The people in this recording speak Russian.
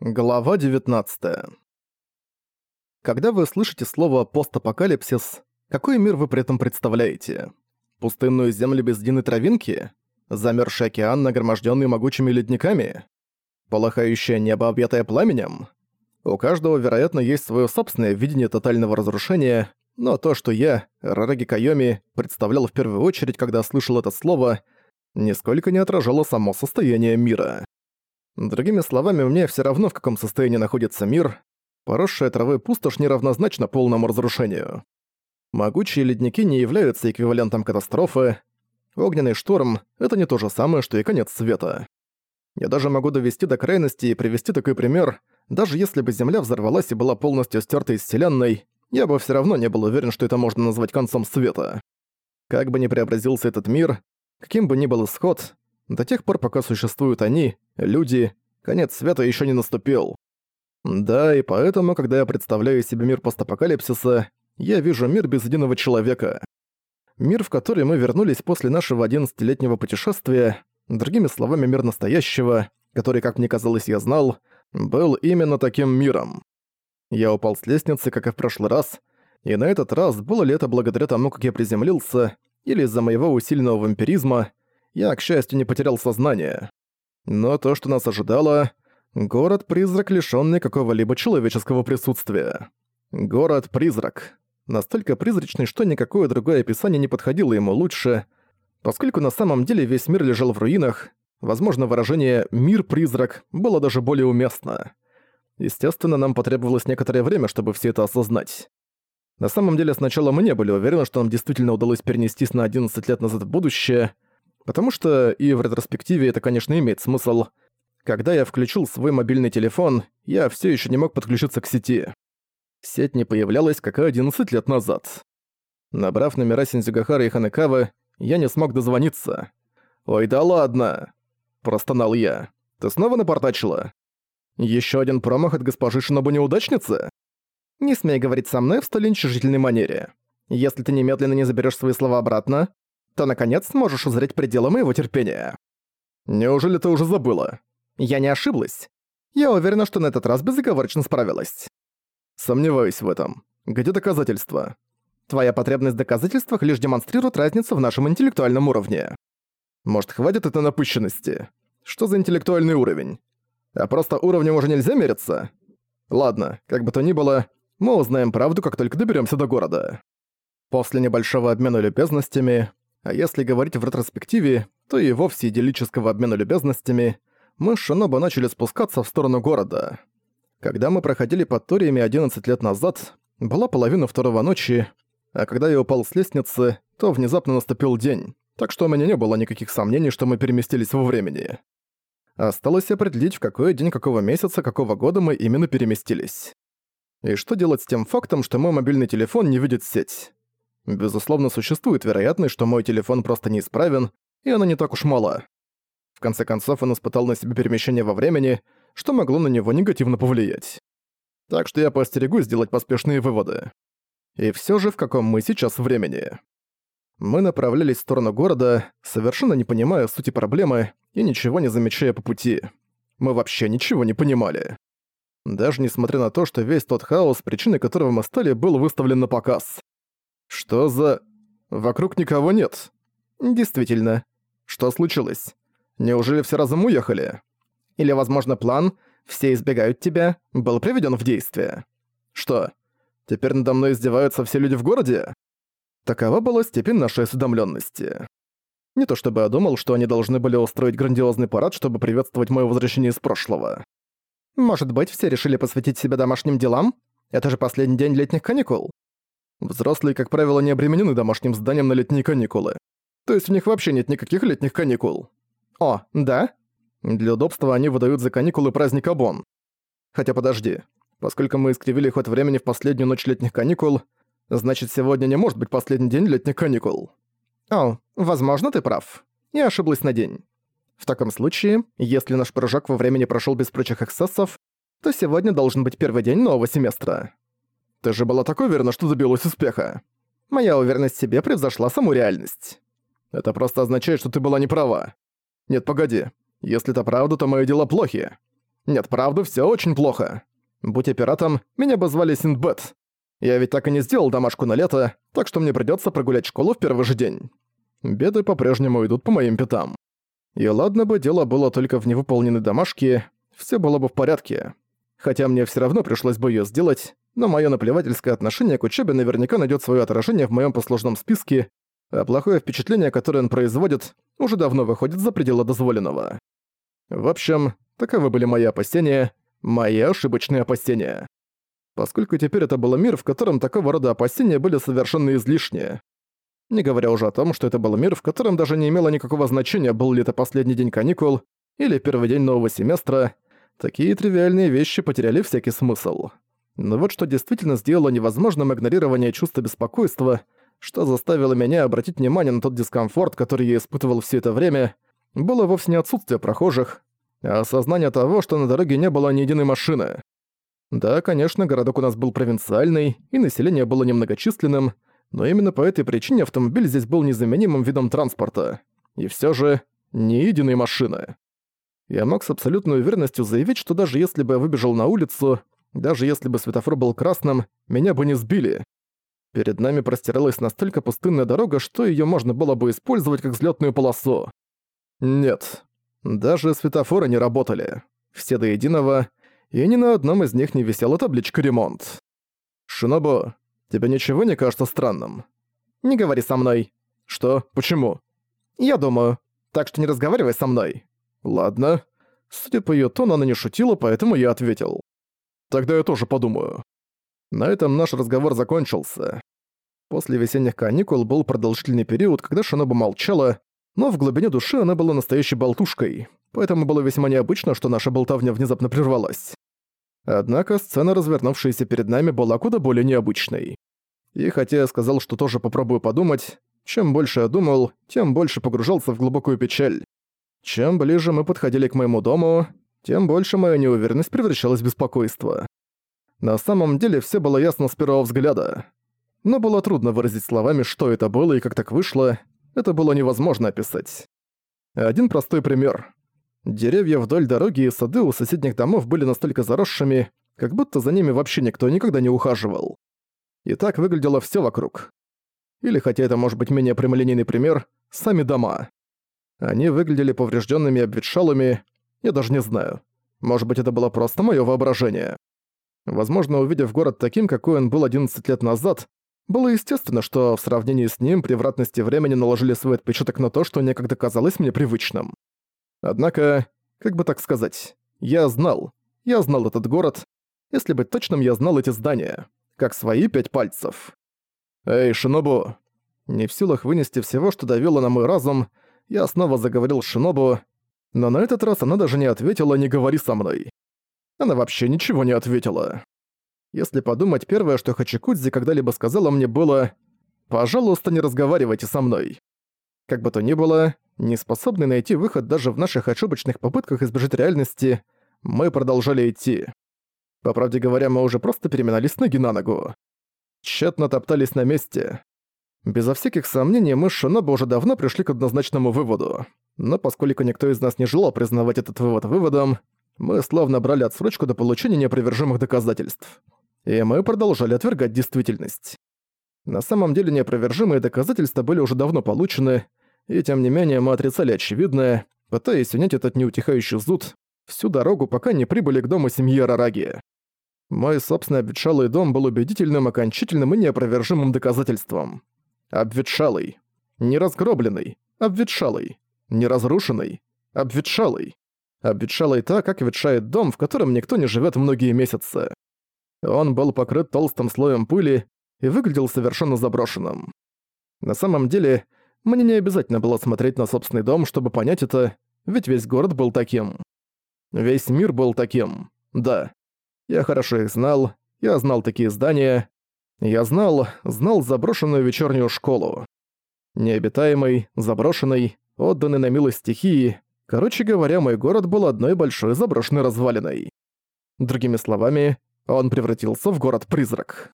Глава 19. Когда вы слышите слово «постапокалипсис», какой мир вы при этом представляете? Пустынную землю без единой травинки? Замерзший океан, нагромождённый могучими ледниками? Полыхающее небо, объятое пламенем? У каждого, вероятно, есть своё собственное видение тотального разрушения, но то, что я, Рараги Кайоми, представлял в первую очередь, когда слышал это слово, нисколько не отражало само состояние мира. Другими словами, мне все равно, в каком состоянии находится мир. Поросшая травой пустошь неравнозначна полному разрушению. Могучие ледники не являются эквивалентом катастрофы. Огненный шторм — это не то же самое, что и конец света. Я даже могу довести до крайности и привести такой пример. Даже если бы Земля взорвалась и была полностью стерта из Вселенной, я бы все равно не был уверен, что это можно назвать концом света. Как бы ни преобразился этот мир, каким бы ни был исход, до тех пор, пока существуют они, люди, конец света еще не наступил. Да, и поэтому, когда я представляю себе мир постапокалипсиса, я вижу мир без единого человека. Мир, в который мы вернулись после нашего 11-летнего путешествия, другими словами, мир настоящего, который, как мне казалось, я знал, был именно таким миром. Я упал с лестницы, как и в прошлый раз, и на этот раз было ли это благодаря тому, как я приземлился, или из-за моего усиленного вампиризма, я, к счастью, не потерял сознание. Но то, что нас ожидало... Город-призрак, лишённый какого-либо человеческого присутствия. Город-призрак. Настолько призрачный, что никакое другое описание не подходило ему лучше, поскольку на самом деле весь мир лежал в руинах, возможно, выражение «мир-призрак» было даже более уместно. Естественно, нам потребовалось некоторое время, чтобы все это осознать. На самом деле, сначала мы не были уверены, что нам действительно удалось перенестись на 11 лет назад в будущее — Потому что и в ретроспективе это, конечно, имеет смысл. Когда я включил свой мобильный телефон, я все еще не мог подключиться к сети. Сеть не появлялась, как и 11 лет назад. Набрав номера Синдзюгахара и Ханекавы, я не смог дозвониться. «Ой, да ладно!» – простонал я. «Ты снова напортачила? Еще один промах от госпожи Шинобу-неудачницы?» «Не смей говорить со мной в столь уничижительной манере. Если ты немедленно не заберешь свои слова обратно, то наконец сможешь узреть пределы моего терпения. Неужели ты уже забыла? Я не ошиблась. Я уверена, что на этот раз безоговорочно справилась. Сомневаюсь в этом. Где доказательства? Твоя потребность в доказательствах лишь демонстрирует разницу в нашем интеллектуальном уровне. Может, хватит этой напыщенности? Что за интеллектуальный уровень? А просто уровнем уже нельзя мериться? Ладно, как бы то ни было, мы узнаем правду, как только доберемся до города. После небольшого обмена любезностями а если говорить в ретроспективе, то и вовсе идиллического обмена любезностями, мы с Шиноба начали спускаться в сторону города. Когда мы проходили под Ториями 11 лет назад, была половина второго ночи, а когда я упал с лестницы, то внезапно наступил день, так что у меня не было никаких сомнений, что мы переместились во времени. Осталось определить, в какой день какого месяца, какого года мы именно переместились. И что делать с тем фактом, что мой мобильный телефон не видит сеть? Безусловно, существует вероятность, что мой телефон просто неисправен, и она не так уж мала. В конце концов, он испытал на себе перемещение во времени, что могло на него негативно повлиять. Так что я постерегусь сделать поспешные выводы. И всё же, в каком мы сейчас времени. Мы направлялись в сторону города, совершенно не понимая сути проблемы и ничего не замечая по пути. Мы вообще ничего не понимали. Даже несмотря на то, что весь тот хаос, причиной которого мы стали, был выставлен на показ. Что за... Вокруг никого нет. Действительно. Что случилось? Неужели все разом уехали? Или, возможно, план «все избегают тебя» был приведен в действие? Что, теперь надо мной издеваются все люди в городе? Такова была степень нашей осведомленности. Не то чтобы я думал, что они должны были устроить грандиозный парад, чтобы приветствовать мое возвращение из прошлого. Может быть, все решили посвятить себя домашним делам? Это же последний день летних каникул. Взрослые, как правило, не обременены домашним зданием на летние каникулы. То есть у них вообще нет никаких летних каникул. О, да? Для удобства они выдают за каникулы праздник Абон. Хотя подожди. Поскольку мы искривили ход времени в последнюю ночь летних каникул, значит сегодня не может быть последний день летних каникул. О, возможно, ты прав. Я ошиблась на день. В таком случае, если наш прыжок во времени прошёл без прочих эксцессов, то сегодня должен быть первый день нового семестра. Ты же была так уверена, что добилась успеха. Моя уверенность в себе превзошла саму реальность. Это просто означает, что ты была не права. Нет, погоди. Если это правда, то мои дела плохи. Нет, правда, все очень плохо. Будь я пиратом, меня бы звали Синдбэт. Я ведь так и не сделал домашку на лето, так что мне придется прогулять школу в первый же день. Беды по-прежнему идут по моим пятам. И ладно бы дело было только в невыполненной домашке, все было бы в порядке. Хотя мне все равно пришлось бы ее сделать, но мое наплевательское отношение к учебе наверняка найдет свое отражение в моем послужном списке, а плохое впечатление, которое он производит, уже давно выходит за пределы дозволенного. В общем, таковы были мои опасения, мои ошибочные опасения. Поскольку теперь это был мир, в котором такого рода опасения были совершенно излишние. Не говоря уже о том, что это был мир, в котором даже не имело никакого значения, был ли это последний день каникул или первый день нового семестра, такие тривиальные вещи потеряли всякий смысл. Но вот что действительно сделало невозможным игнорирование чувства беспокойства — что заставило меня обратить внимание на тот дискомфорт, который я испытывал все это время, было вовсе не отсутствие прохожих, а осознание того, что на дороге не было ни единой машины. Да, конечно, городок у нас был провинциальный, и население было немногочисленным, но именно по этой причине автомобиль здесь был незаменимым видом транспорта. И все же, ни единой машины. Я мог с абсолютной уверенностью заявить, что даже если бы я выбежал на улицу, даже если бы светофор был красным, меня бы не сбили. Перед нами простиралась настолько пустынная дорога, что её можно было бы использовать как взлётную полосу. Нет, даже светофоры не работали. Все до единого, и ни на одном из них не висела табличка «Ремонт». «Шинобу, тебе ничего не кажется странным?» «Не говори со мной». «Что? Почему?» «Я думаю. Так что не разговаривай со мной». «Ладно». Судя по её тону, она не шутила, поэтому я ответил. «Тогда я тоже подумаю». На этом наш разговор закончился. После весенних каникул был продолжительный период, когда Шиноба молчала, но в глубине души она была настоящей болтушкой, поэтому было весьма необычно, что наша болтовня внезапно прервалась. Однако сцена, развернувшаяся перед нами, была куда более необычной. И хотя я сказал, что тоже попробую подумать, чем больше я думал, тем больше погружался в глубокую печаль. Чем ближе мы подходили к моему дому, тем больше моя неуверенность превращалась в беспокойство. На самом деле все было ясно с первого взгляда. Но было трудно выразить словами, что это было и как так вышло. Это было невозможно описать. Один простой пример. Деревья вдоль дороги и сады у соседних домов были настолько заросшими, как будто за ними вообще никто никогда не ухаживал. И так выглядело все вокруг. Или, хотя это может быть менее прямолинейный пример, сами дома. Они выглядели поврежденными и обветшалыми, я даже не знаю. Может быть, это было просто мое воображение. Возможно, увидев город таким, какой он был 11 лет назад, было естественно, что в сравнении с ним превратности времени наложили свой отпечаток на то, что некогда казалось мне привычным. Однако, как бы так сказать, я знал. Я знал этот город. Если быть точным, я знал эти здания. Как свои пять пальцев. «Эй, Шинобу!» Не в силах вынести всего, что давило на мой разум, я снова заговорил Шинобу, но на этот раз она даже не ответила «не говори со мной». Она вообще ничего не ответила. Если подумать, первое, что Хачикудзи когда-либо сказала мне было «Пожалуйста, не разговаривайте со мной». Как бы то ни было, не способный найти выход даже в наших ошибочных попытках избежать реальности, мы продолжали идти. По правде говоря, мы уже просто переминались ноги на ногу. Тщетно топтались на месте. Безо всяких сомнений, мы с Шиноба уже давно пришли к однозначному выводу. Но поскольку никто из нас не желал признавать этот вывод выводом, мы словно брали отсрочку до получения неопровержимых доказательств. И мы продолжали отвергать действительность. На самом деле неопровержимые доказательства были уже давно получены, и тем не менее мы отрицали очевидное, пытаясь унять этот неутихающий зуд всю дорогу, пока не прибыли к дому семьи Рараги. Мой собственный обветшалый дом был убедительным, окончательным и неопровержимым доказательством. Обветшалый. Не разгробленный. Обветшалый. Не разрушенный. Обветшалый обветшала и так, как ветшает дом, в котором никто не живет многие месяцы. Он был покрыт толстым слоем пыли и выглядел совершенно заброшенным. На самом деле, мне не обязательно было смотреть на собственный дом, чтобы понять это, ведь весь город был таким. Весь мир был таким, да. Я хорошо их знал, я знал такие здания. Я знал, знал заброшенную вечернюю школу. Необитаемый, заброшенный, отданный на милость стихии, Короче говоря, мой город был одной большой заброшенной развалиной. Другими словами, он превратился в город-призрак.